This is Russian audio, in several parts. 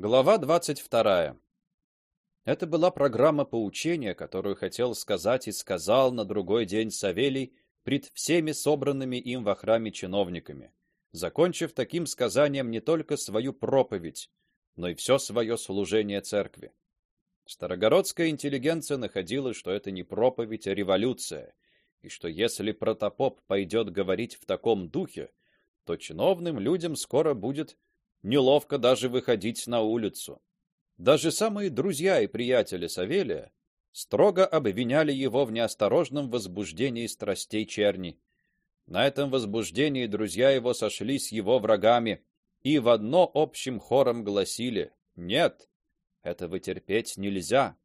Глава 22. Это была программа поучения, которую хотел сказать и сказал на другой день Савелий пред всеми собранными им во храме чиновниками, закончив таким сказанием не только свою проповедь, но и все свое служение церкви. Старогородская интеллигенция находила, что это не проповедь, а революция, и что если протопоп пойдет говорить в таком духе, то чиновным людям скоро будет неловко даже выходить на улицу. Даже самые друзья и приятели Савелия строго обвиняли его в неосторожном возбуждении страстей черни. На этом возбуждении друзья его сошлись с его врагами и в одно общим хором гласили: "Нет, этого терпеть нельзя".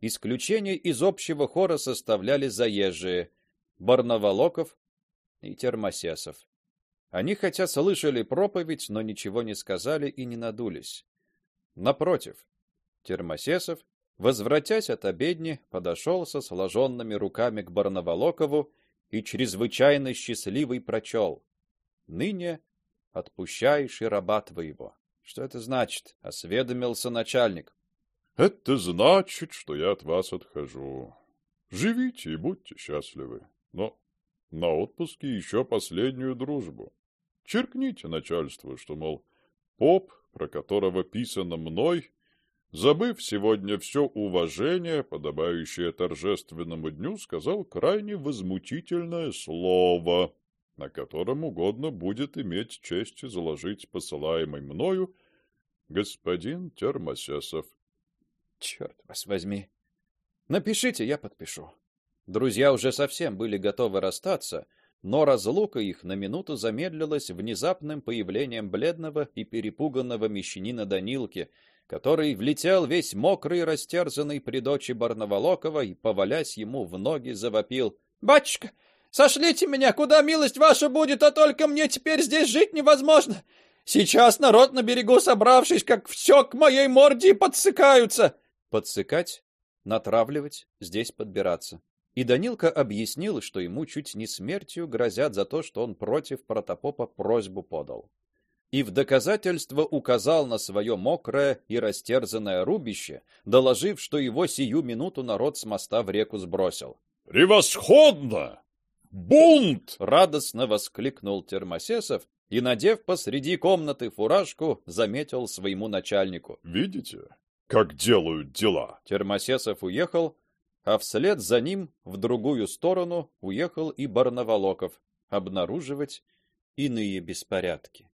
Исключение из общего хора составляли заезжие Барнаволоков и Термосесов. Они хотя слышали проповедь, но ничего не сказали и не надулись. Напротив, Термосесов, возвратясь от обедни, подошел со сложенными руками к Барнаволокову и чрезвычайно счастливый прочел: "Ныне отпущаешь и раба твоего". Что это значит? осведомился начальник. Это значит, что я от вас отхожу. Живите и будьте счастливы. Но на отпуске еще последнюю дружбу. Черкните начальству, что, мол, поп, про которого писано мной, забыв сегодня все уважение, подобающее торжественному дню, сказал крайне возмутительное слово, на котором угодно будет иметь честь заложить посылаемый мною господин Термосесов. Черт вас возьми. Напишите, я подпишу. Друзья уже совсем были готовы расстаться, но разлука их на минуту замедлилась внезапным появлением бледного и перепуганного мещанина Данилки, который влетел весь мокрый и растерзанный при дочи Барнаволокова и, повалясь ему в ноги, завопил: "Батюшка, сошлите меня, куда милость ваша будет, а только мне теперь здесь жить невозможно. Сейчас народ на берегу собравшись, как все к моей морде подсыкаются". Подсыкать, натравливать, здесь подбираться. И Данилка объяснил, что ему чуть не смертью грозят за то, что он против протопопа просьбу подал. И в доказательство указал на свое мокрое и растерзанное рубище, доложив, что его сию минуту народ с моста в реку сбросил. Превосходно! Бунт! радостно воскликнул Термосесов и, надев посреди комнаты фуражку, заметил своему начальнику: "Видите, как делают дела?" Термосесов уехал, а вслед за ним в другую сторону уехал и Барнаволоков обнаруживать иные беспорядки.